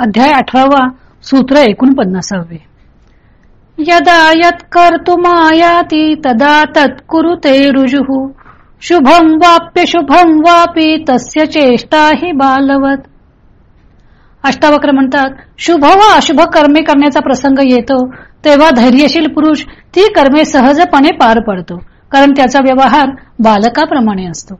अध्याय अठरावा सूत्र एकोणपन्नासावे. यदा यत कर्तुमायाती तदा तत्कुरुते रुजुः शुभम वाप्य शुभं वापी तस्य चेष्टा हि बालवत। अष्टावक्र म्हणतात शुभ व अशुभ कर्मे करण्याचा प्रसंग येतो तेव्हा धैर्यशील पुरुष ती कर्मे सहजपणे पार पडतो कारण त्याचा व्यवहार बालकाप्रमाणे असतो.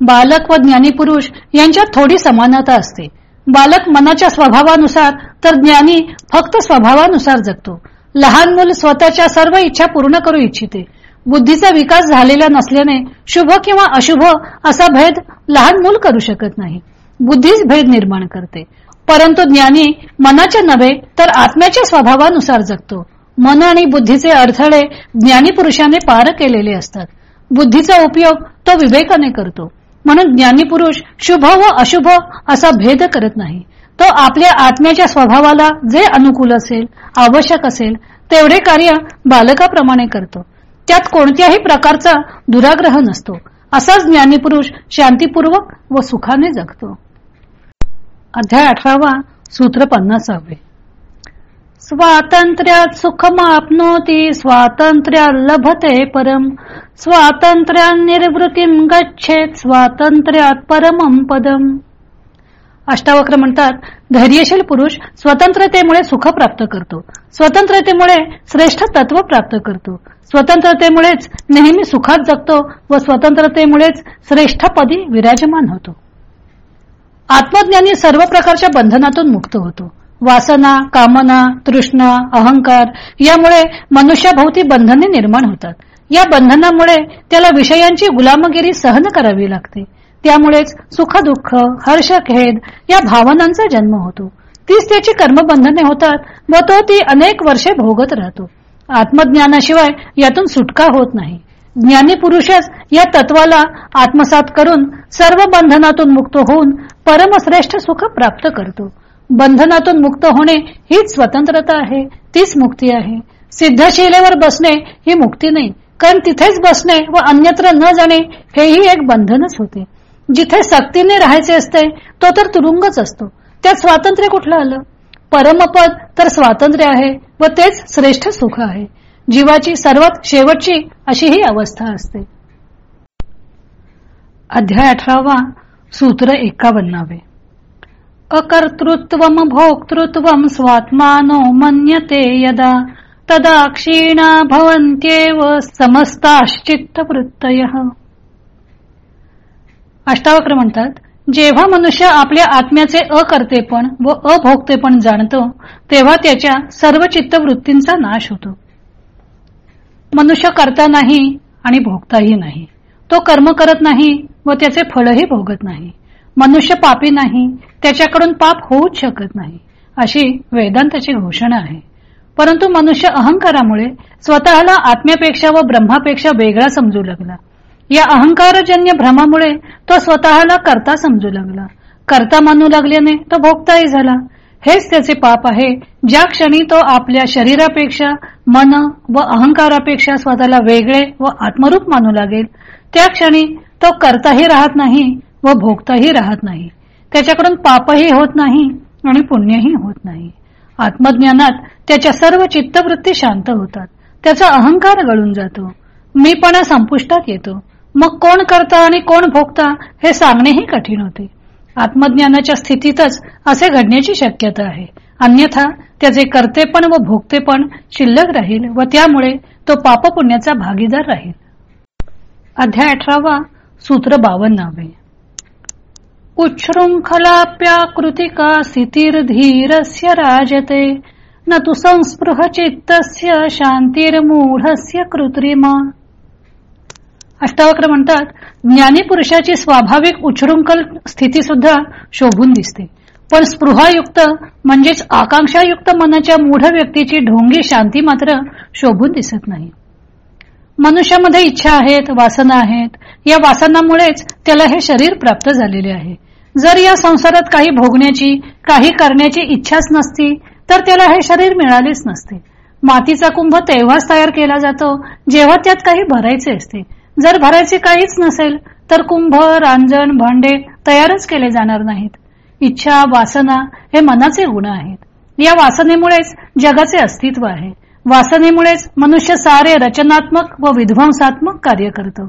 बालक व ज्ञानी पुरुष यांच्यात थोडी समानता असते बालक मनाच्या स्वभावानुसार तर ज्ञानी फक्त स्वभावानुसार जगतो. लहान मूल स्वतःच्या सर्व इच्छा पूर्ण करू इच्छिते. बुद्धीचा विकास झालेला नसल्याने शुभ किंवा अशुभ असा भेद लहान मूल करू शकत नाही. बुद्धीच भेद निर्माण करते. परंतु ज्ञानी मनाच्या नव्हे तर आत्म्याच्या स्वभावानुसार जगतो. मन आणि बुद्धीचे अडथळे ज्ञानी पुरुषाने पार केलेले असतात. बुद्धीचा उपयोग तो विवेकाने करतो. म्हणून ज्ञानी पुरुष शुभ व अशुभ असा भेद करत नाही. तो आपल्या आत्म्याच्या स्वभावाला जे अनुकूल असेल आवश्यक असेल तेवढे कार्य बालकाप्रमाणे करतो. त्यात कोणत्याही प्रकारचा दुराग्रह नसतो. असाच ज्ञानी पुरुष शांतीपूर्वक व सुखाने जगतो. अध्याय अठरावा सूत्र पन्नासावे. स्वातंत्र्यात सुखमाप्नोती स्वातंत्र्या लभते परम. स्वातंत्र्या निर्वृतीम गच्छेत स्वातंत्र्यात परमम पदम. अष्टावक्र म्हणतात धैर्यशील पुरुष स्वतंत्रतेमुळे सुख प्राप्त करतो. स्वतंत्रतेमुळे श्रेष्ठ तत्व प्राप्त करतो. स्वतंत्रतेमुळेच नेहमी सुखात जगतो व स्वतंत्रतेमुळेच श्रेष्ठ पदी विराजमान होतो. आत्मज्ञानी सर्व प्रकारच्या बंधनातून मुक्त होतो. वासना कामना तृष्णा अहंकार यामुळे मनुष्याभोवती बंधने निर्माण होतात. या बंधनामुळे त्याला विषयांची गुलामगिरी सहन करावी लागते. त्यामुळेच सुख दुःख हर्ष खेद या भावनांचा जन्म होतो. तीच त्याची कर्मबंधने होतात व तो ती अनेक वर्षे भोगत राहतो. आत्मज्ञानाशिवाय यातून सुटका होत नाही. ज्ञानी पुरुषच या तत्वाला आत्मसात करून सर्व बंधनातून मुक्त होऊन परमश्रेष्ठ सुख प्राप्त करतो. बंधनातून मुक्त होणे हीच स्वतंत्रता आहे तीच मुक्ती आहे. सिद्धशिलेवर बसणे ही मुक्ती नाही कारण तिथेच बसणे व अन्यत्र न जाणे हेही एक बंधनच होते. जिथे सक्तीने राहायचे असते तो तर तुरुंगच असतो. त्यात स्वातंत्र्य कुठलं आलं? परमपद तर स्वातंत्र्य आहे व तेच श्रेष्ठ सुख आहे. जीवाची सर्वात शेवटची अशी ही अवस्था असते. अध्याय अठरावा सूत्र एकावन्नावे. अकर्तृत्व भोक्तृत्व स्वात्मानो मन्यते यदा। तदा क्षीणा भवन्त्येव समस्ताश्चित्तवृत्तय। अष्टावक्र म्हणतात जेव्हा मनुष्य आपल्या आत्म्याचे अकर्तेपण व अभोक्तेपण जाणतो तेव्हा त्याच्या सर्व चित्तवृत्तींचा नाश होतो. मनुष्य करता नाही आणि भोगताही नाही. तो कर्म करत नाही व त्याचे फळही भोगत नाही. मनुष्य पापी नाही त्याच्याकडून पाप होऊच शकत नाही अशी वेदांताची घोषणा आहे. परंतु मनुष्य अहंकारामुळे स्वतःला आत्म्यापेक्षा व ब्रह्मापेक्षा वेगळा समजू लागला. या अहंकारजन्य भ्रमामुळे तो स्वतःला करता समजू लागला. करता मानू लागल्याने तो भोगताही झाला. हेच त्याचे पाप आहे ज्या क्षणी तो आपल्या शरीरापेक्षा मन व अहंकारापेक्षा स्वतःला वेगळे व आत्मरूप मानू लागेल. त्या क्षणी तो करताही राहत नाही व भोगताही राहत नाही. त्याच्याकडून पापही होत नाही आणि पुण्यही होत नाही. आत्मज्ञानात त्याच्या सर्व चित्तवृत्ती शांत होतात. त्याचा अहंकार गळून जातो. मीपणा संपुष्टात येतो. मग कोण करता आणि कोण भोगता हे सांगणेही कठीण होते. आत्मज्ञानाच्या स्थितीतच असे घडण्याची शक्यता आहे. अन्यथा त्याचे कर्तेपण व भोगतेपण शिल्लक राहील व त्यामुळे तो पापपुण्याचा भागीदार राहील. अध्याय अठरावा सूत्र बावन्नावे. उच्छृंखलाप्याकृतिका स्थितिर्धीरस्य राजते। न तु संस्पृह चित्तस्य शांतीर्मूढस्य कृत्रिमा। अष्टावक्र म्हणतात ज्ञानी पुरुषाची स्वाभाविक उच्छृंखल स्थिती सुद्धा शोभून दिसते. पण स्पृहायुक्त म्हणजेच आकांक्षायुक्त मनाच्या मूढ व्यक्तीची ढोंगी शांती मात्र शोभून दिसत नाही. मनुष्यामध्ये इच्छा आहेत वासना आहेत. या वासनामुळेच त्याला हे शरीर प्राप्त झालेले आहे. जर या संसारात काही भोगण्याची काही करण्याची इच्छाच नसती तर त्याला हे शरीर मिळालेच नसते. मातीचा कुंभ तेव्हाच तयार केला जातो जेव्हा त्यात काही भरायचे असते. जर भरायचे काहीच नसेल तर कुंभ रांजण भांडे तयारच केले जाणार नाहीत. इच्छा वासना हे मनाचे गुण आहेत. या वासनेमुळेच जगाचे अस्तित्व आहे. वासनेमुळेच मनुष्य सारे रचनात्मक व विध्वंसात्मक कार्य करतो.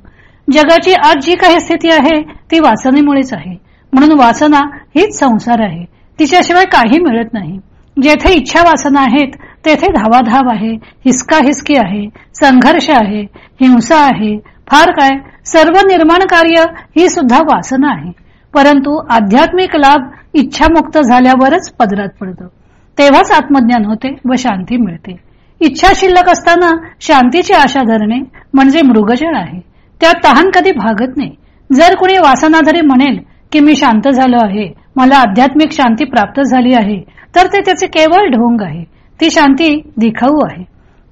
जगाची आज जी काही स्थिती आहे ती वासनेमुळेच आहे. म्हणून वासना हीच संसार आहे. तिच्याशिवाय काही मिळत नाही. जेथे इच्छा वासना आहेत तेथे धावाधाव आहे. हिसका हिसकी आहे. संघर्ष आहे. हिंसा आहे. फार काय? सर्व निर्माण कार्य ही सुद्धा वासना आहे. परंतु आध्यात्मिक लाभ इच्छामुक्त झाल्यावरच पदरात पडतो. तेव्हाच आत्मज्ञान होते व शांती मिळते. इच्छा शिल्लक असताना शांतीची आशा धरणे म्हणजे मृगजळ आहे. त्यात तहान कधी भागत नाही. जर कुणी वासनाधरी म्हणेल की मी शांत झालो आहे. मला आध्यात्मिक शांती प्राप्त झाली आहे. तर ते त्याचे केवळ ढोंग आहे. ती शांती दिखाऊ आहे.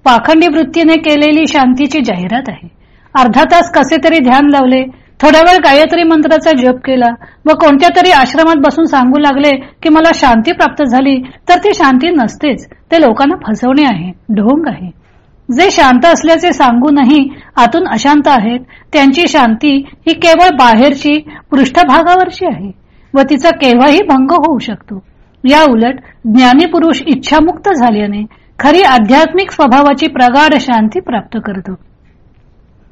पाखंडी वृत्तीने केलेली शांतीची जाहिरात आहे. अर्धा तास कसे तरी ध्यान लावले. थोडा वेळ गायत्री मंत्राचा जप केला व कोणत्या तरी आश्रमात बसून सांगू लागले की मला शांती प्राप्त झाली तर ती शांती नसतेच. ते लोकांना फसवणे आहे. ढोंग आहे. जे शांत असल्याचे सांगूनही आतून अशांत आहेत त्यांची शांती ही केवळ बाहेरची पृष्ठभागावरची आहे व तिचा केव्हाही भंग होऊ शकतो. या उलट ज्ञानी पुरुष इच्छामुक्त झाल्याने खरी आध्यात्मिक स्वभावाची प्रगाढ शांती प्राप्त करतो.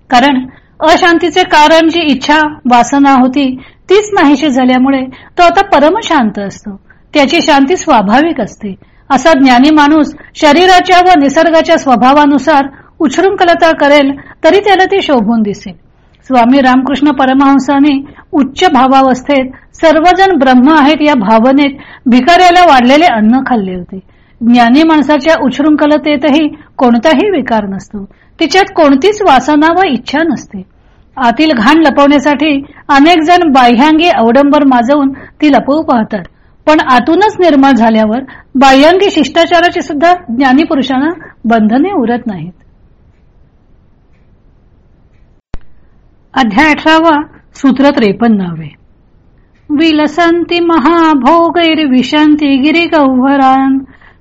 कारण अशांतीचे कारण जी इच्छा वासना होती तीच नाहीशी झाल्यामुळे तो आता परमशांत असतो. त्याची शांती स्वाभाविक असते. असा ज्ञानी माणूस शरीराच्या व निसर्गाच्या स्वभावानुसार उच्छृंखलता करेल तरी त्याला ती शोभून दिसेल. स्वामी रामकृष्ण परमहंसाने उच्च भावावस्थेत सर्वजण ब्रह्म आहेत या भावनेत भिकाऱ्याला वाढलेले अन्न खाल्ले होते. ज्ञानी माणसाच्या उच्छृंखलतेतही कोणताही विकार नसतो. तिच्यात कोणतीच वासना व इच्छा नसते. आतील घाण लपवण्यासाठी अनेक जण बाह्यांगी अवडंबर माजवून ती लपवू पाहतात. पण आतूनच निर्माण झाल्यावर बाह्यांगी शिष्टाचाराची सुद्धा ज्ञानी पुरुषांना बंधने उरत नाहीत. अध्याय अठरावा सूत्र त्रेपन्नावे. विलसंती महाभोगैर्विशंती गिरिगौहरान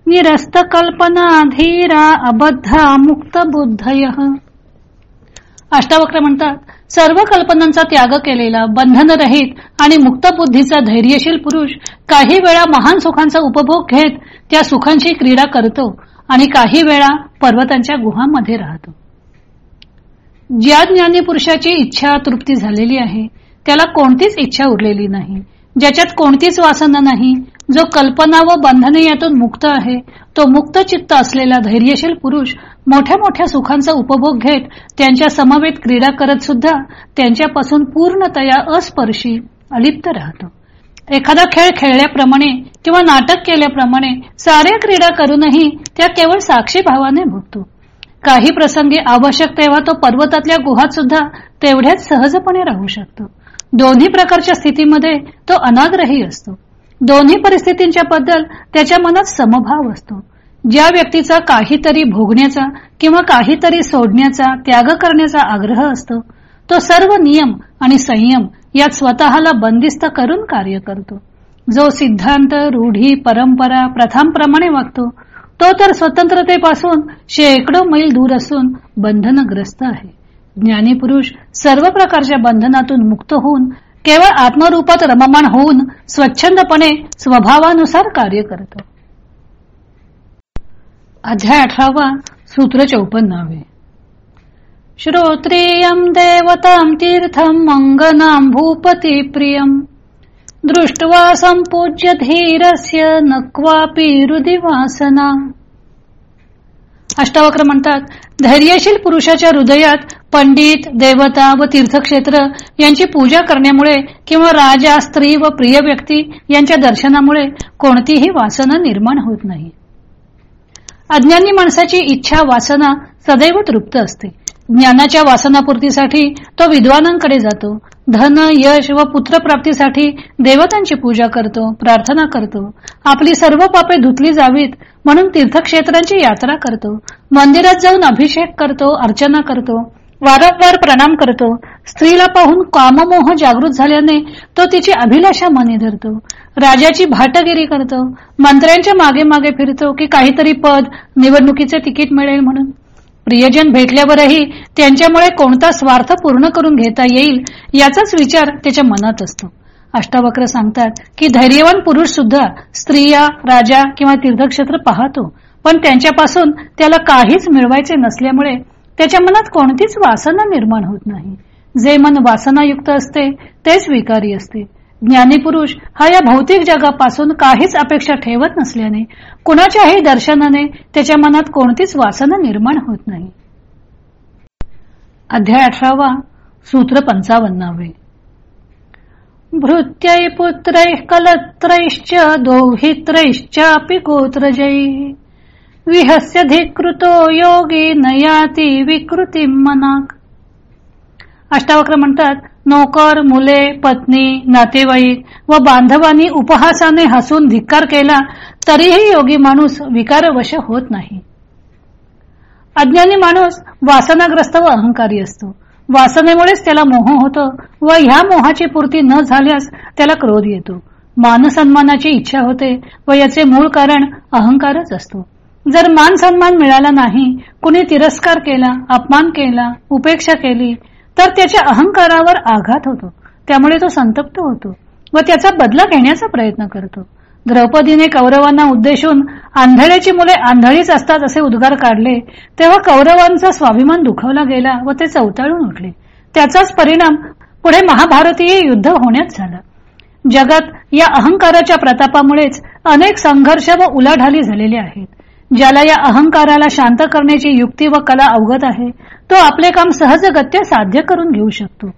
निरस्त कल्पना धीरा अबद्धा मुक्त बुद्धय अष्टावक्र म्हणतात सर्व कल्पनांचा त्याग केलेला बंधनरहित आणि मुक्त बुद्धीचा धैर्यशील पुरुष काही वेळा महान सुखांचा उपभोग घेत त्या सुखांची क्रीडा करतो आणि काही वेळा पर्वतांच्या गुहांमध्ये राहतो. ज्या ज्ञानी पुरुषाची इच्छा तृप्ती झालेली आहे त्याला कोणतीच इच्छा उरलेली नाही. ज्याच्यात कोणतीच वासना नाही जो कल्पना व बंधने यातून मुक्त आहे तो मुक्त चित्त असलेला धैर्यशील पुरुष मोठ्या मोठ्या सुखांचा उपभोग घेत त्यांच्या समवेत क्रीडा करत सुद्धा त्यांच्यापासून पूर्णतया अस्पर्शी अलिप्त राहतो. एखादा खेळ खेळल्याप्रमाणे किंवा नाटक केल्याप्रमाणे साऱ्या क्रीडा करूनही त्या केवळ साक्षी भावाने भोगतो. काही प्रसंगी आवश्यक तेव्हा तो पर्वतातल्या गुहात सुद्धा तेवढ्याच सहजपणे राहू शकतो. दोन्ही प्रकारच्या स्थितीमध्ये तो अनाग्रही असतो. दोन्ही परिस्थितींच्या बद्दल त्याच्या मनात समभाव असतो. ज्या व्यक्तीचा काहीतरी भोगण्याचा किंवा काहीतरी सोडण्याचा त्याग करण्याचा आग्रह असतो तो सर्व नियम आणि संयम यात स्वतःला बंदिस्त करून कार्य करतो. जो सिद्धांत रूढी परंपरा प्रथांप्रमाणे वागतो तो तर स्वतंत्रतेपासून शेकडो मैल दूर असून बंधनग्रस्त आहे. ज्ञानी पुरुष सर्व प्रकारच्या बंधनातून मुक्त होऊन केवळ आत्मरूपात रममाण होऊन स्वच्छंदपणे स्वभावानुसार कार्य करतो. अध्याय अठरावा सूत्र चौपन्नावे. श्रोत्रियम देवतां तीर्थम मंगनाम भूपती प्रियम दृष्ट्वा संपूज्य धीरस्य नक्वापी हृदिवासना अष्टावक्र म्हणतात धैर्यशील पुरुषाच्या हृदयात पंडित देवता व तीर्थक्षेत्र यांची पूजा करण्यामुळे किंवा राजा स्त्री व प्रिय व्यक्ती यांच्या दर्शनामुळे कोणतीही वासना निर्माण होत नाही. अज्ञानी माणसाची इच्छा वासना सदैव तृप्त असते. ज्ञानाच्या वासनापूर्तीसाठी तो विद्वानांकडे जातो. धन यश व पुत्रप्राप्तीसाठी देवतांची पूजा करतो प्रार्थना करतो. आपली सर्व पापे धुतली जावीत म्हणून तीर्थक्षेत्रांची यात्रा करतो. मंदिरात जाऊन अभिषेक करतो अर्चना करतो. वारंवार प्रणाम करतो. स्त्रीला पाहून काममोह जागृत झाल्याने तो तिची अभिलाषा मनी धरतो. राजाची भाटगिरी करतो. मंत्र्यांच्या मागे मागे फिरतो की काहीतरी पद निवडणुकीचे तिकीट मिळेल म्हणून. प्रियजन भेटल्यावरही त्यांच्यामुळे कोणता स्वार्थ पूर्ण करून घेता येईल याचाच विचार त्याच्या मनात असतो. अष्टावक्र सांगतात की धैर्यवान पुरुष सुद्धा स्त्रिया राजा किंवा तीर्थक्षेत्र पाहतो पण त्यांच्यापासून त्याला काहीच मिळवायचे नसल्यामुळे त्याच्या मनात कोणतीच वासना निर्माण होत नाही. जे मन वासनायुक्त असते तेच विकारी असते. ज्ञानीपुरुष हा या भौतिक जगापासून काहीच अपेक्षा ठेवत नसल्याने कुणाच्याही दर्शनाने त्याच्या मनात कोणतीच वासना निर्माण होत नाही. अध्याय अठरावा सूत्र पंचावन्नावे. भृत्यै पुत्रै कलत्रैश्च दोहित्रैश्चापि गोत्रजै। विहस्यधिकृतो योगी नयाती विकृती मनाक। अष्टावक्र म्हणतात नोकर मुले पत्नी नातेवाईक व बांधवांनी उपहासाने हसून धिक्कार केला तरीही योगी माणूस विकारवश होत नाही. अज्ञानी माणूस वासनाग्रस्त व अहंकारी असतो. वासनेमुळेच त्याला मोह होतो व ह्या मोहाची पूर्ती न झाल्यास त्याला क्रोध येतो. मानसन्मानाची इच्छा होते व याचे मूळ कारण अहंकारच असतो. जर मान सन्मान मिळाला नाही कुणी तिरस्कार केला अपमान केला उपेक्षा केली तर त्याच्या अहंकारावर आघात होतो. त्यामुळे तो संतप्त होतो व त्याचा बदला घेण्याचा प्रयत्न करतो. द्रौपदीने कौरवांना उद्देशून आंधळ्याची मुले आंधळीच असतात असे उद्गार काढले तेव्हा कौरवांचा स्वाभिमान दुखवला गेला व ते चौताळून उठले. त्याचाच परिणाम पुढे महाभारतीय युद्ध होण्यात झाला. जगात या अहंकाराच्या प्रतापामुळेच अनेक संघर्ष व उलाढाली झालेले आहेत. ज्याला या अहंकाराला शांत करण्याची युक्ती व कला अवगत आहे तो आपले काम सहजगत्य साध्य करून घेऊ शकतो.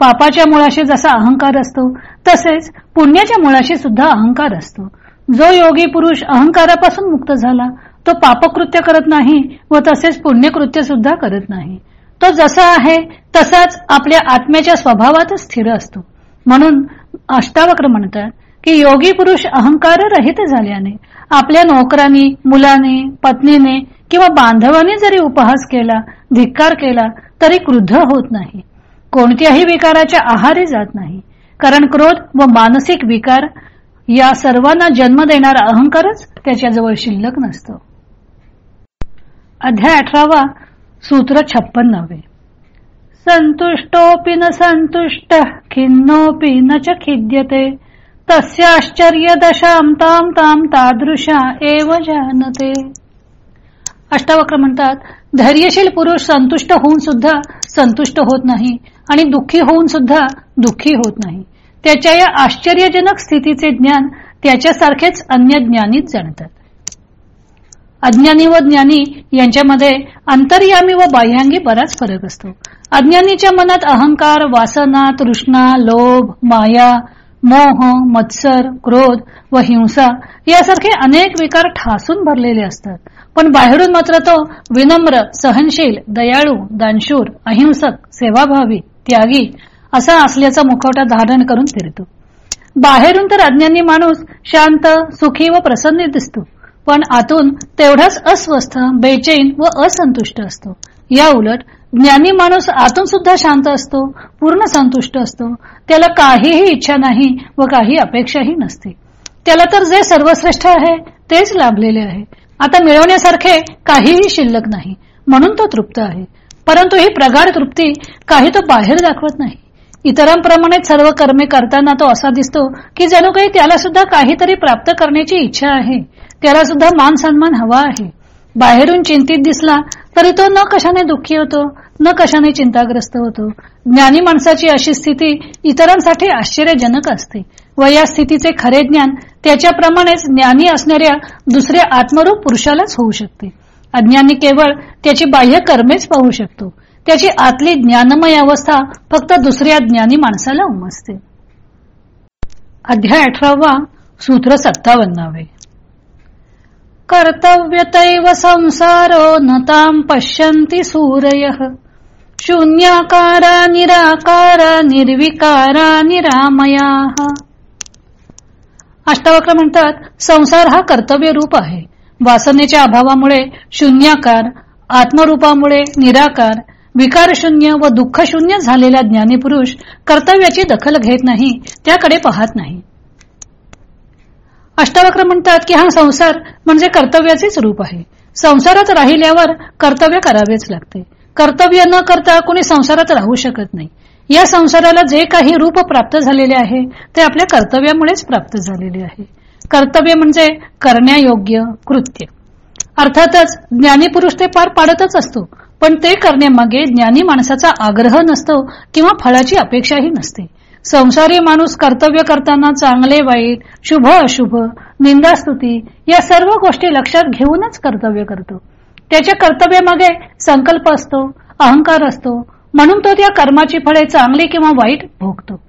पापाच्या मुळाशी जसा अहंकार असतो तसेच पुण्याच्या मुळाशी सुद्धा अहंकार असतो. जो योगी पुरुष अहंकारापासून मुक्त झाला तो पापकृत्य करत नाही व तसेच पुण्यकृत्य सुद्धा करत नाही. तो जसा आहे तसाच आपल्या आत्म्याच्या स्वभावातच स्थिर असतो. म्हणून अष्टावक्र म्हणतात की योगी पुरुष अहंकार रहित झाल्याने आपल्या नोकरांनी मुलाने पत्नीने किंवा बांधवाने जरी उपहास केला धिक्कार केला तरी क्रुद्ध होत नाही. कोणत्याही विकाराच्या आहारी जात नाही. कारण क्रोध व मानसिक विकार या सर्वांना जन्म देणारा अहंकारच त्याच्याजवळ शिल्लक नसतो. अध्याय अठरावा सूत्र छप्पन्नावे. संतुष्टोपी न संतुष्ट खिन्नोपी न च खिद्यते. तस्याश्चर्य दशाम ताम ताम तादृशा एव जानते अष्टावक्र म्हणतात धैर्यशील पुरुष संतुष्ट होऊन सुद्धा संतुष्ट होत नाही आणि दुःखी होऊन सुद्धा दुःखी होत नाही. त्याच्या या आश्चर्यजनक स्थितीचे ज्ञान त्याच्यासारखेच अन्य ज्ञानीच जाणतात. अज्ञानी व ज्ञानी यांच्यामध्ये अंतर्यामी व बाह्यांगी बराच फरक असतो. अज्ञानीच्या मनात अहंकार वासना तृष्णा लोभ माया मोह मत्सर क्रोध व हिंसा यासारखे अनेक विकार ठासून भरलेले असतात. पण बाहेरून मात्र तो विनम्र सहनशील दयाळू दानशूर अहिंसक सेवाभावी त्यागी असा असल्याचा मुखवटा धारण करून फिरतो. बाहेरून तर अज्ञानी माणूस शांत सुखी व प्रसन्न दिसतो. पण आतून तेवढाच अस्वस्थ बेचैन व असंतुष्ट असतो. या उलट ज्ञानी माणूस आतून सुद्धा शांत असतो पूर्ण संतुष्ट असतो. त्याला काहीही इच्छा नाही व काही अपेक्षाही नसते. त्याला तर जे सर्वश्रेष्ठ आहे तेच लाभलेले आहे. आता मिळवण्यासारखे काहीही शिल्लक नाही म्हणून तो तृप्त आहे. परंतु ही प्रगाढ तृप्ती काही तो बाहेर दाखवत नाही. इतरांप्रमाणे सर्व कर्मे करताना तो असा दिसतो की जणू काही त्याला सुद्धा काहीतरी प्राप्त करण्याची इच्छा आहे. त्याला सुद्धा मान सन्मान हवा आहे. बाहेरून चिंतित दिसला तरी तो न कशाने दुःखी होतो न कशाने चिंताग्रस्त होतो. ज्ञानी माणसाची अशी स्थिती इतरांसाठी आश्चर्यजनक असते. व या स्थितीचे खरे ज्ञान त्याच्याप्रमाणेच ज्ञानी असणाऱ्या दुसऱ्या आत्मरूप पुरुषालाच होऊ शकते. अज्ञानी केवळ त्याची बाह्य कर्मेच पाहू शकतो. त्याची आतली ज्ञानमय अवस्था फक्त दुसऱ्या ज्ञानी माणसाला उमजते अध्याय अठरावा सूत्र सत्तावन्नावे. कर्तव्यतैव संसारो नताम पश्यन्ति सूरय। शून्याकारा निराकारा निर्विकारा निरामया। अष्टावक्र म्हणतात संसार हा कर्तव्य रूप आहे. वासनेच्या अभावामुळे शून्याकार आत्मरूपामुळे निराकार विकार शून्य व दुःख शून्य झालेला ज्ञानीपुरुष कर्तव्याची दखल घेत नाही त्याकडे पाहत नाही. अष्टावक्र म्हणतात की हा संसार म्हणजे कर्तव्याचेच रूप आहे. संसारात राहिल्यावर कर्तव्य करावेच लागते. कर्तव्य न करता कोणी संसारात राहू शकत नाही. या संसाराला जे काही रूप प्राप्त झालेले आहे ते आपल्या कर्तव्यामुळेच प्राप्त झालेले आहे. कर्तव्य म्हणजे करण्यायोग्य कृत्य. अर्थातच ज्ञानी पुरुष ते पार पाडतच असतो पण ते करण्यामागे ज्ञानी माणसाचा आग्रह नसतो किंवा फळाची अपेक्षाही नसते. संसारी माणूस कर्तव्य करताना चांगले वाईट शुभ अशुभ निंदास्तुती या सर्व गोष्टी लक्षात घेऊनच कर्तव्य करतो. त्याच्या कर्तव्यामागे संकल्प असतो अहंकार असतो म्हणून तो त्या कर्माची फळे चांगली किंवा वाईट भोगतो.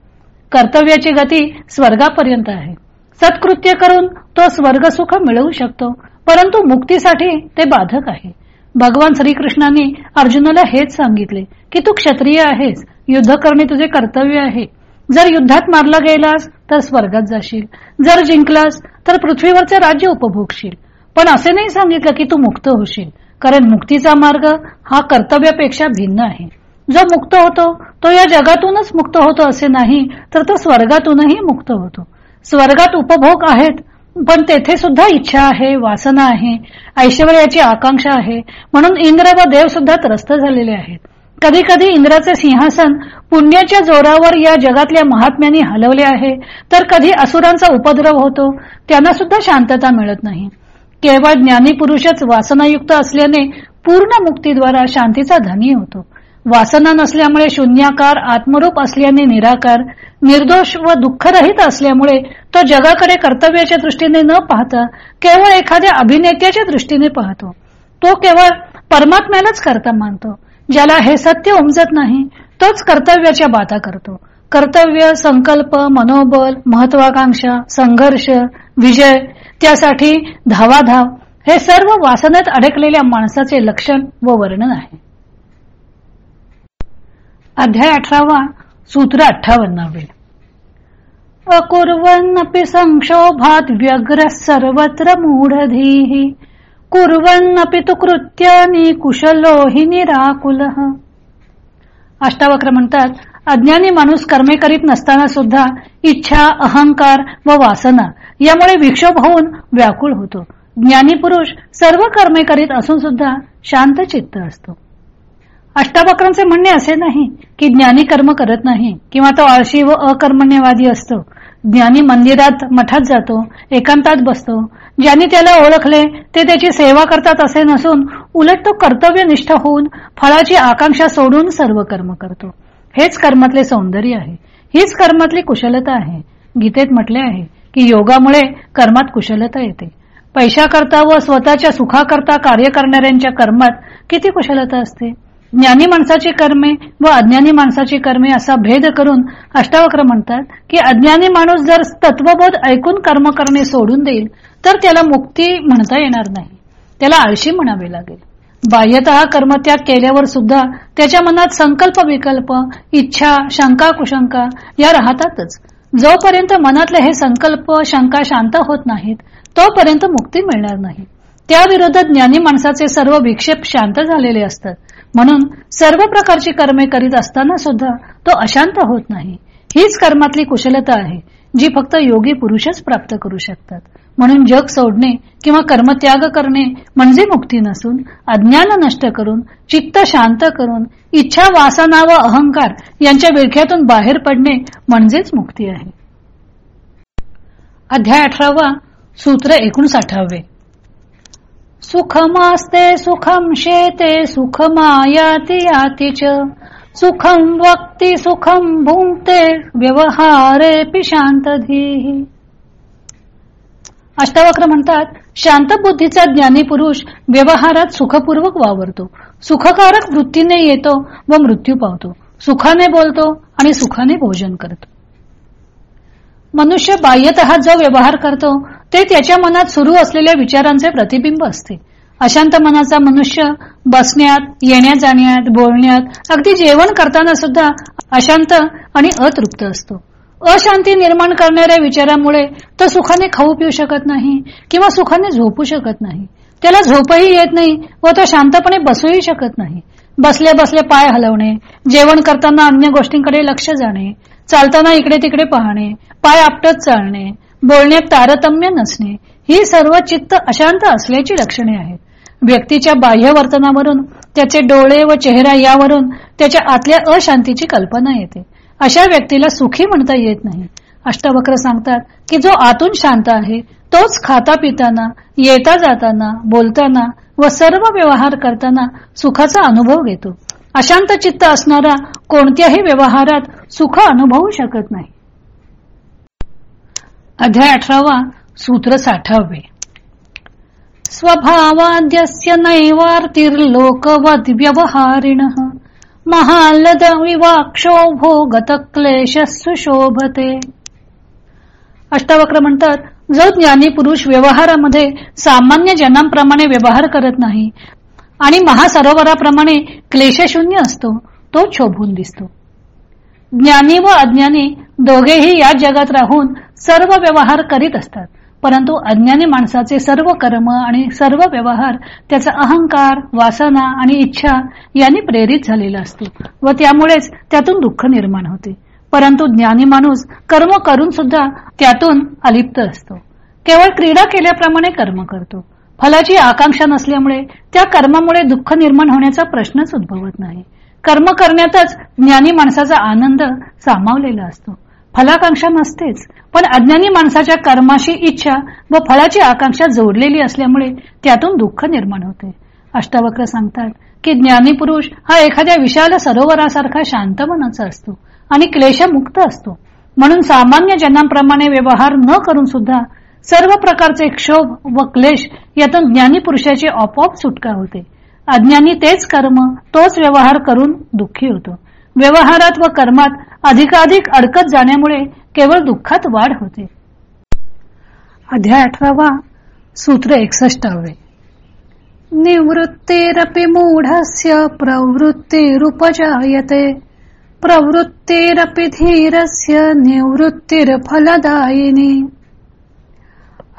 कर्तव्याची गती स्वर्गापर्यंत आहे. सत्कृत्य करून तो स्वर्ग सुख मिळवू शकतो परंतु मुक्तीसाठी ते बाधक आहे. भगवान श्रीकृष्णांनी अर्जुनाला हेच सांगितले की तू क्षत्रिय आहेस युद्ध करणे तुझे कर्तव्य आहे. जर युद्धात मारला गेलास तर स्वर्गात जाशील. जर जिंकलास तर पृथ्वीवरचे राज्य उपभोगशील. पण असे नाही सांगितलं की तू मुक्त होशील. कारण मुक्तीचा मार्ग हा कर्तव्यापेक्षा भिन्न आहे. जो मुक्त होतो तो या जगातूनच मुक्त होतो असे नाही तर तो स्वर्गातूनही मुक्त होतो. स्वर्गात उपभोग आहेत पण तेथे सुद्धा इच्छा आहे वासना आहे ऐश्वर्याची आकांक्षा आहे. म्हणून इंद्र व देव सुद्धा त्रस्त झालेले आहेत. कधी कधी इंद्राचे सिंहासन पुण्याच्या जोरावर या जगातल्या महात्म्यांनी हलवले आहे. तर कधी असुरांचा उपद्रव होतो त्यांना सुद्धा शांतता मिळत नाही. केवळ ज्ञानी पुरुषच वासनायुक्त असल्याने पूर्ण मुक्तीद्वारा शांतीचा धनी होतो. वासना नसल्यामुळे शून्याकार आत्मरूप असल्याने निराकार निर्दोष व दुःखरहित असल्यामुळे तो जगाकडे कर्तव्याच्या दृष्टीने न पाहता केवळ एखाद्या अभिनेत्याच्या दृष्टीने पाहतो. तो केवळ परमात्म्यालाच करता मानतो. ज्याला हे सत्य उमजत नाही तोच कर्तव्याच्या बाता करतो. कर्तव्य संकल्प मनोबल महत्वाकांक्षा संघर्ष विजय त्यासाठी धावाधाव हे सर्व वासनेत अडकलेल्या माणसाचे लक्षण व वर्णन आहे. अध्याय अठरावा सूत्र अठ्ठावन्नावे. अकुर्वन्नपि संक्षोभात व्यग्र सर्वत्र मूढधीः। कुर्वन्नपि तु कृत्यानी कुशलो हि निराकुल. अष्टावक्र म्हणतात अज्ञानी माणूस कर्मे करीत नसताना सुद्धा इच्छा अहंकार व वासना यामुळे विक्षोभ होऊन व्याकुळ होतो. ज्ञानी पुरुष सर्व कर्मे करीत असून सुद्धा शांत चित्त असतो. अष्टावक्रांचे म्हणणे असे नाही की ज्ञानी कर्म करत नाही किंवा तो आळशी व अकर्मण्यवादी असतो. ज्ञानी मंदिरात मठात जातो एकांतात बसतो ज्यांनी त्याला ओळखले ते त्याची सेवा करतात असे नसून उलट तो कर्तव्यनिष्ठ होऊन फळाची आकांक्षा सोडून सर्व कर्म करतो. हेच कर्मातले सौंदर्य आहे. हीच कर्मातली कुशलता आहे. गीतेत म्हटले आहे की योगामुळे कर्मात कुशलता येते. पैशाकरता व स्वतःच्या सुखाकरता कार्य करणाऱ्यांच्या कर्मात किती कुशलता असते? ज्ञानी माणसाची कर्मे व अज्ञानी माणसाची कर्मे असा भेद करून अष्टावक्र म्हणतात की अज्ञानी माणूस जर तत्वबोध ऐकून कर्म करणे सोडून देईल तर त्याला मुक्ती म्हणता येणार नाही. त्याला आळशी म्हणावे लागेल. बाह्यत कर्मत्याग केल्यावर सुद्धा त्याच्या मनात संकल्प विकल्प इच्छा शंका कुशंका या राहतातच. जोपर्यंत मनातले हे संकल्प शंका शांत होत नाहीत तोपर्यंत मुक्ती मिळणार नाही. त्याविरोधात ज्ञानी माणसाचे सर्व विक्षेप शांत झालेले असतात. म्हणून सर्व प्रकारची कर्मे करीत असताना सुद्धा तो अशांत होत नाही. हीच कर्मातली कुशलता आहे जी फक्त योगी पुरुषच प्राप्त करू शकतात. म्हणून जग सोडणे किंवा कर्मत्याग करणे म्हणजे मुक्ती नसून अज्ञान नष्ट करून चित्त शांत करून इच्छा वासना व अहंकार यांच्या विळख्यातून बाहेर पडणे म्हणजेच मुक्ती आहे. अध्याय अठरावा सूत्र एकोणसाठावे. सुखमास्ते सुखम शेते सुखमायाती याती च. सुखम वक्ती सुखम भुंगते व्यवहारे शांतधी अष्टावक्र म्हणतात शांत बुद्धीचा ज्ञानी पुरुष व्यवहारात सुखपूर्वक वावरतो. सुखकारक वृत्तीने येतो व मृत्यू पावतो. सुखाने बोलतो आणि सुखाने भोजन करतो. मनुष्य बाह्यत जो व्यवहार करतो ते त्याच्या मनात सुरू असलेल्या विचारांचे प्रतिबिंब असते. अशांत मनाचा मनुष्य बसण्यात येण्या जाण्यात बोलण्यात अगदी जेवण करताना सुद्धा अशांत आणि अतृप्त असतो. अशांती निर्माण करणाऱ्या विचारामुळे तो सुखाने खाऊ पिऊ शकत नाही किंवा सुखाने झोपू शकत नाही. त्याला झोपही येत नाही व तो शांतपणे बसूही शकत नाही. बसले बसले पाय हलवणे जेवण करताना अन्य गोष्टींकडे लक्ष जाणे चालताना इकडे तिकडे पाहणे पाय आपटत चालणे बोलण्यात तारतम्य नसणे ही सर्व चित्त अशांत असल्याची लक्षणे आहेत. व्यक्तीच्या बाह्य वर्तनावरून त्याचे डोळे व चेहरा यावरून त्याच्या आतल्या अशांतीची कल्पना येते. अशा व्यक्तीला सुखी म्हणता येत नाही. अष्टवक्र सांगतात की जो आतून शांत आहे तोच खाता पिताना येता जाताना बोलताना व सर्व व्यवहार करताना सुखाचा अनुभव घेतो. अशांत चित्त असणारा कोणत्याही व्यवहारात सुख अनुभवू शकत नाही. अध्याय अठरावा सूत्र साठावे. स्वभावाद्यस्य नैवार्तिर्लोकवद व्यवहारिण महालद विवाक्षोभो गतक्लेश सुशोभते अष्टावक्र म्हणतात जो ज्ञानी पुरुष व्यवहारामध्ये सामान्य जनांप्रमाणे व्यवहार करत नाही आणि महासरोवराप्रमाणे क्लेशशून्य असतो तो शोभून दिसतो. ज्ञानी व अज्ञानी दोघेही या जगात राहून सर्व व्यवहार करीत असतात. परंतु अज्ञानी माणसाचे सर्व कर्म आणि सर्व व्यवहार त्याचा अहंकार वासना आणि इच्छा यांनी प्रेरित झालेला असतो व त्यामुळेच त्यातून दुःख निर्माण होते. परंतु ज्ञानी माणूस कर्म करून सुद्धा त्यातून अलिप्त असतो. केवळ क्रीडा केल्याप्रमाणे कर्म करतो. फलाची आकांक्षा नसल्यामुळे त्या कर्मामुळे दुःख निर्माण होण्याचा प्रश्नच उद्भवत नाही. कर्म करण्यातच ज्ञानी माणसाचा आनंद सामावलेला असतो. फलाकांक्षा नसतेच. पण अज्ञानी माणसाच्या कर्माशी इच्छा व फळाची आकांक्षा जोडलेली असल्यामुळे त्यातून दुःख निर्माण होते. अष्टावक्र सांगतात की ज्ञानी पुरुष हा एखाद्या विशाल सरोवरासारखा शांत मनाचा असतो आणि क्लेशमुक्त असतो. म्हणून सामान्य जनांप्रमाणे व्यवहार न करून सुद्धा सर्व प्रकारचे क्षोभ व क्लेश यातून ज्ञानी पुरुषाची आपोआप सुटका होते. अज्ञानी तेच कर्म तोच व्यवहार करून दुःखी होतो. व्यवहारात व कर्मात अधिकाधिक अडकत जाण्यामुळे केवळ दुःखात वाढ होते. अध्याय अठरावा सूत्र एकसष्टावे. निवृत्तेरपि मूढस्य प्रवृत्तिरुपजायते. प्रवृत्तिरपि धीरस्य निवृत्तीर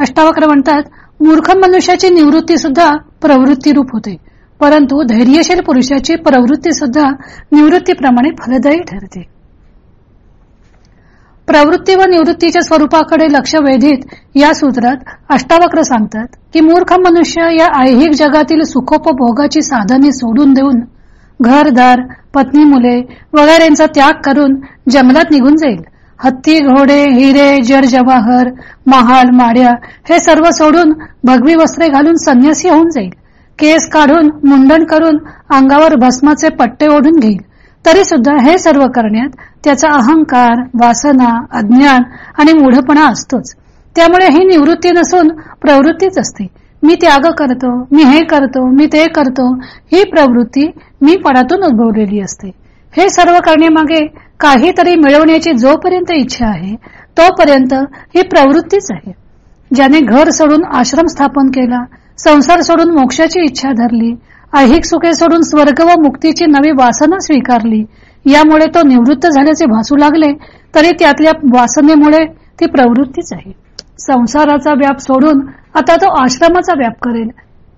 अष्टावक्र म्हणतात मूर्ख मनुष्याची निवृत्ती सुद्धा प्रवृत्ती रूप होते. परंतु धैर्यशील पुरुषाची प्रवृत्ती सुद्धा निवृत्तीप्रमाणे फलदायी ठरते. प्रवृत्ती व निवृत्तीच्या स्वरूपाकडे लक्ष वेधित या सूत्रात अष्टावक्र सांगतात की मूर्ख मनुष्य या ऐहिक जगातील सुखोपभोगाची साधने सोडून देऊन घरदार पत्नी मुले वगैरेंचा त्याग करून जंगलात निघून जाईल. हत्ती घोडे हिरे जर जवाहर महाल माड्या हे सर्व सोडून भगवी वस्त्रे घालून संन्यासी होऊन जाईल. केस काढून मुंडन करून अंगावर भस्माचे पट्टे ओढून घेईल. तरी सुद्धा हे सर्व करण्यात त्याचा अहंकार वासना अज्ञान आणि मूढपणा असतोच. त्यामुळे ही निवृत्ती नसून प्रवृत्तीच असते. मी त्याग करतो मी हे करतो मी ते करतो ही प्रवृत्ती मी पणातून उद्भवलेली असते. हे सर्व करण्यामागे काहीतरी मिळवण्याची जोपर्यंत इच्छा आहे तोपर्यंत ही प्रवृत्तीच आहे. ज्याने घर सोडून आश्रम स्थापन केला संसार सोडून मोक्षाची इच्छा धरली. ऐहिक सुखे सोडून स्वर्ग व मुक्तीची नवी वासना स्वीकारली. यामुळे तो निवृत्त झाल्याचे भासू लागले तरी त्यातल्या वासनेमुळे ती प्रवृत्तीच आहे. संसाराचा व्याप सोडून आता तो आश्रमाचा व्याप करेल.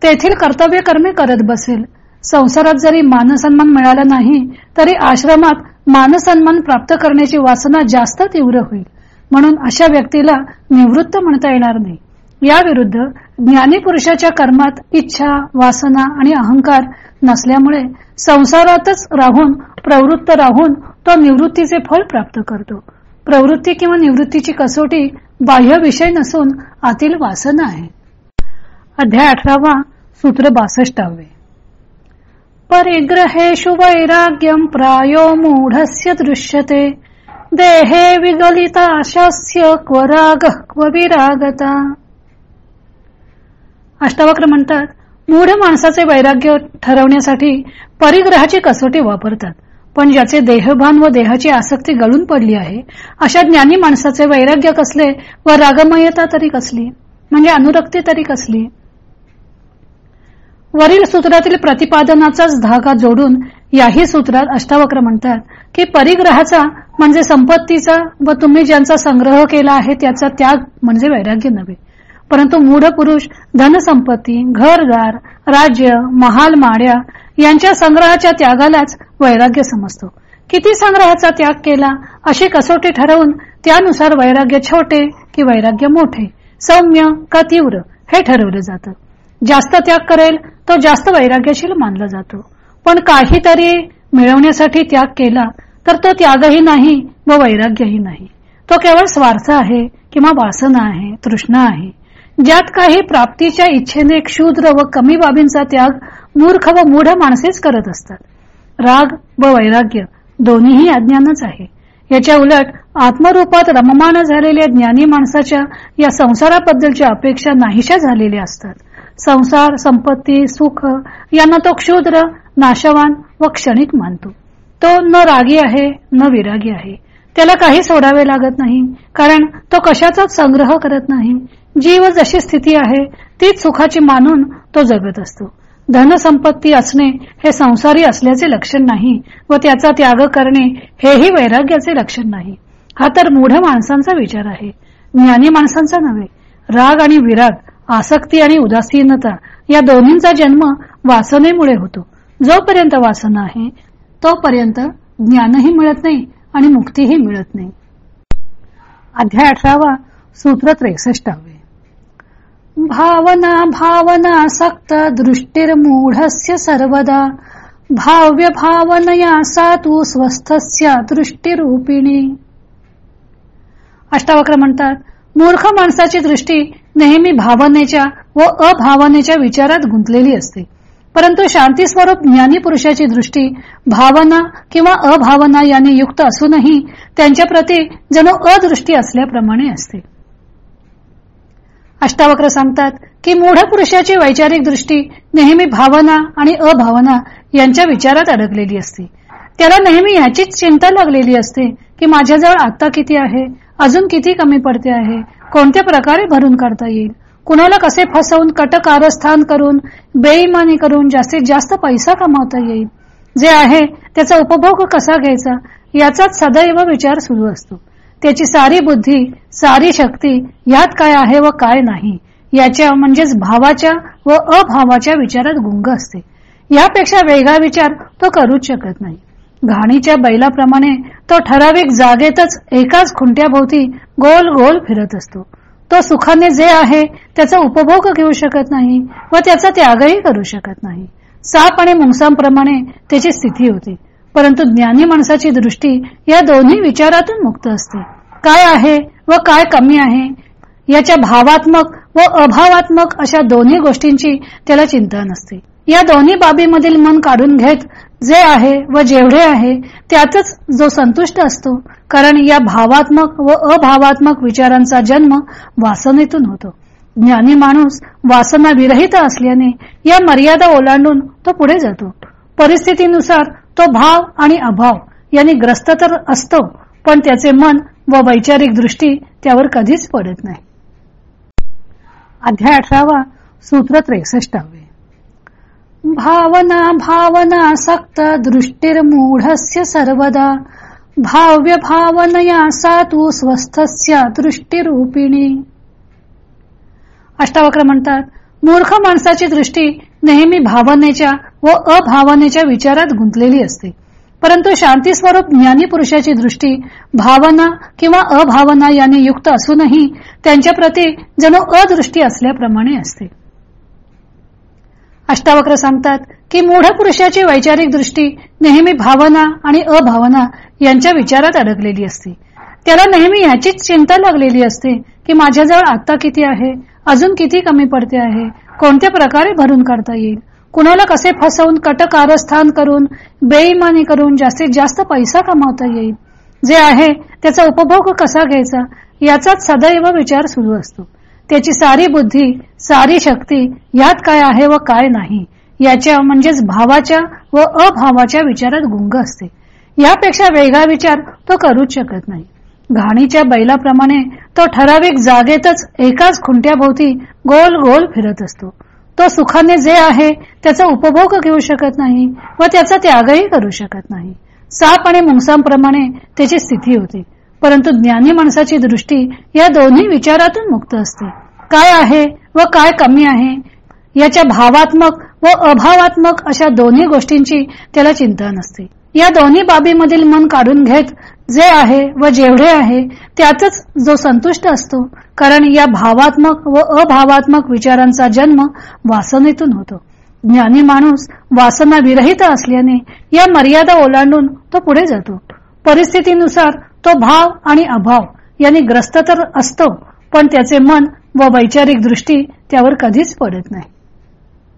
तेथील कर्तव्य कर्मे करत बसेल. संसारात जरी मानसन्मान मिळाला नाही तरी आश्रमात मानसन्मान प्राप्त करण्याची वासना जास्त तीव्र होईल. म्हणून अशा व्यक्तीला निवृत्त म्हणता येणार नाही. याविरुद्ध ज्ञानी पुरुषाच्या कर्मात इच्छा वासना आणि अहंकार नसल्यामुळे संसारातच राहून प्रवृत्त राहून तो निवृत्तीचे फळ प्राप्त करतो. प्रवृत्ती किंवा निवृत्तीची कसोटी बाह्य विषय नसून आतील वासना आहे. अध्याय अठरावा सूत्र बासष्टावे. परिग्रहेषु वैराग्यम प्रायो मूढस्य दृश्यते. देहे विगलिताशस्य क्व राग क्व विरागता. अष्टावक्र म्हणतात मूढ माणसाचे वैराग्य ठरवण्यासाठी परिग्रहाची कसोटी वापरतात. पण ज्याचे देहभान व देहाची आसक्ती गळून पडली आहे अशा ज्ञानी माणसाचे वैराग्य कसले व रागमयता तरी कसली? म्हणजे अनुरक्ती तरी कसली? वरील सूत्रातील प्रतिपादनाचाच धागा जोडून याही सूत्रात अष्टावक्र म्हणतात की परिग्रहाचा म्हणजे संपत्तीचा व तुम्ही ज्यांचा संग्रह केला आहे त्याचा त्याग म्हणजे वैराग्य नव्हे. परंतु मूढ पुरुष धनसंपत्ती घरदार राज्य महाल माड्या यांच्या संग्रहाच्या त्यागालाच वैराग्य समजतो. किती संग्रहाचा त्याग केला अशी कसोटी ठरवून त्यानुसार वैराग्य छोटे कि वैराग्य मोठे सौम्य का तीव्र हे ठरवलं जातं. जास्त त्याग करेल तो जास्त वैराग्यशील मानला जातो. पण काहीतरी मिळवण्यासाठी त्याग केला तर तो त्यागही नाही व वैराग्यही नाही. तो केवळ स्वार्थ आहे किंवा वासना आहे तृष्णा आहे. ज्यात काही प्राप्तीच्या इच्छेने क्षुद्र व कमी बाबींचा त्याग मूर्ख व मूढ माणसेच करत असतात. राग व वैराग्य दोन्हीही अज्ञानच आहे. याच्या उलट आत्मरूपात रममान झालेल्या ज्ञानी माणसाच्या या संसाराबद्दलच्या अपेक्षा नाहीशा झालेल्या असतात. संसार संपत्ती सुख यांना तो क्षुद्र नाशवान व क्षणिक मानतो. तो न रागी आहे न विरागी आहे. त्याला काही सोडावे लागत नाही कारण तो कशाचाच संग्रह करत नाही. जीव जशी स्थिती आहे तीच सुखाची मानून तो जगत असतो. धनसंपत्ती असणे हे संसारी असल्याचे लक्षण नाही व त्याचा त्याग करणे हेही वैराग्याचे लक्षण नाही. हा तर मूढ माणसांचा विचार आहे. ज्ञानी माणसांचा नव्हे. राग आणि विराग आसक्ती आणि उदासीनता या दोन्हींचा जन्म वासनेमुळे होतो. जोपर्यंत वासना आहे तोपर्यंत ज्ञानही मिळत नाही आणि मुक्तीही मिळत नाही. अध्याय अठरावा सूत्र त्रेसष्टावे. भावना भावना सक्त दृष्टीर्मूढस्य सर्वदा. भाव्य भावनया सा तू स्वस्थस्य दृष्टीरूपिणी. अष्टावक्र म्हणतात मूर्ख माणसाची दृष्टी नेहमी भावनेच्या व अभावनेच्या विचारात गुंतलेली असते. परंतु शांती स्वरूप ज्ञानी पुरुषाची दृष्टी भावना किंवा अभावना यांनी युक्त असूनही त्यांच्या प्रती जणू अदृष्टी असल्याप्रमाणे असते. अष्टावक्र सांगतात की मूढ पुरुषाची वैचारिक दृष्टी नेहमी भावना आणि अभावना यांच्या विचारात अडकलेली असते. त्याला नेहमी याचीच चिंता लागलेली असते की माझ्याजवळ आता किती आहे? अजून किती कमी पडते आहे? कोणत्या प्रकारे भरून काढता येईल? कुणाला कसे फसवून कटकारस्थान करून बेईमानी करून जास्तीत जास्त पैसा कमावता येईल? जे आहे त्याचा उपभोग कसा घ्यायचा? याचाच सदैव विचार सुरू असतो. त्याची सारी बुद्धी सारी शक्ती यात काय आहे व काय नाही याच्या म्हणजेच भावाच्या व अभावाच्या विचारात गुंग असते. यापेक्षा वेगळा विचार तो करूच शकत नाही. घाणीच्या बैलाप्रमाणे तो ठराविक जागेतच एकाच खुंट्याभोवती गोल गोल फिरत असतो. तो सुखाने जे आहे त्याचा उपभोग घेऊ शकत नाही व त्याचा त्यागही करू शकत नाही. साप आणि मुंगसांप्रमाणे त्याची स्थिती होती. परंतु ज्ञानी माणसाची दृष्टी या दोन्ही विचारातून मुक्त असते. काय आहे व काय कमी आहे याच्या भावात्मक व अभावात्मक अशा दोन्ही गोष्टींची त्याला चिंता नसते. या दोन्ही बाबीमधील मन काढून घेत जे आहे व जेवढे आहे त्यातच जो संतुष्ट असतो. कारण या भावात्मक व अभावात्मक विचारांचा जन्म वासनेतून होतो. ज्ञानी माणूस वासना विरहित असल्याने या मर्यादा ओलांडून तो पुढे जातो. परिस्थितीनुसार तो भाव आणि अभाव यांनी ग्रस्त तर असतो पण त्याचे मन व वैचारिक दृष्टी त्यावर कधीच पडत नाही. अध्याय अठरावा सूत्र त्रेसष्टावे. भावना भावना सक्त दृष्टीर्मूढस्य सर्वदा. भाव्य भावनया सा तू स्वस्थस्य दृष्टीरूपिणी. अष्टावक्र म्हणतात मूर्ख माणसाची दृष्टी नेहमी भावनेच्या व अभावनेच्या विचारात गुंतलेली असते. परंतु शांती स्वरूप ज्ञानी पुरुषाची दृष्टी भावना किंवा अभावना याने युक्त असूनही त्यांच्या प्रती जणू अदृष्टी असल्याप्रमाणे असते. अष्टावक्र सांगतात की मूढ पुरुषाची वैचारिक दृष्टी नेहमी भावना आणि अभावना यांच्या विचारात अडकलेली असते. त्याला नेहमी याचीच चिंता लागलेली असते की माझ्याजवळ आता किती आहे? अजून किती कमी पडते आहे? कोणत्या प्रकारे भरून काढता येईल? कुणाला कसे फसवून कटकारस्थान करून बेईमानी करून जास्तीत जास्त पैसा कमावता येईल? जे आहे त्याचा उपभोग कसा घ्यायचा? याचाच सदैव विचार सुरू असतो. त्याची सारी बुद्धी सारी शक्ती यात काय आहे व काय नाही याच्या म्हणजेच भावाच्या व अभावाच्या विचारात गुंग असते. यापेक्षा वेगळा विचार तो करूच शकत नाही. घाणीच्या बैलाप्रमाणे तो ठराविक जागेतच एकाच खुंट्याभोवती गोल गोल फिरत असतो. तो सुखाने जे आहे त्याचा उपभोग घेऊ शकत नाही व त्याचा त्यागही करू शकत नाही. साप आणि मुंगसांप्रमाणे त्याची स्थिती होती. परंतु ज्ञानी माणसाची दृष्टी या दोन्ही विचारातून मुक्त असते. काय आहे व काय कमी आहे? याच्या भावात्मक व अभावात्मक अशा दोन्ही गोष्टींची त्याला चिंता नसते. या दोन्ही बाबीमधील मन काढून घेत जे आहे व जेवढे आहे त्यातच जो संतुष्ट असतो कारण या भावात्मक व अभावात्मक विचारांचा जन्म वासनेतून होतो. ज्ञानी माणूस वासना विरहित असल्याने या मर्यादा ओलांडून तो पुढे जातो. परिस्थितीनुसार तो भाव आणि अभाव यांनी ग्रस्त तर असतो पण त्याचे मन व वैचारिक दृष्टी त्यावर कधीच पडत नाही.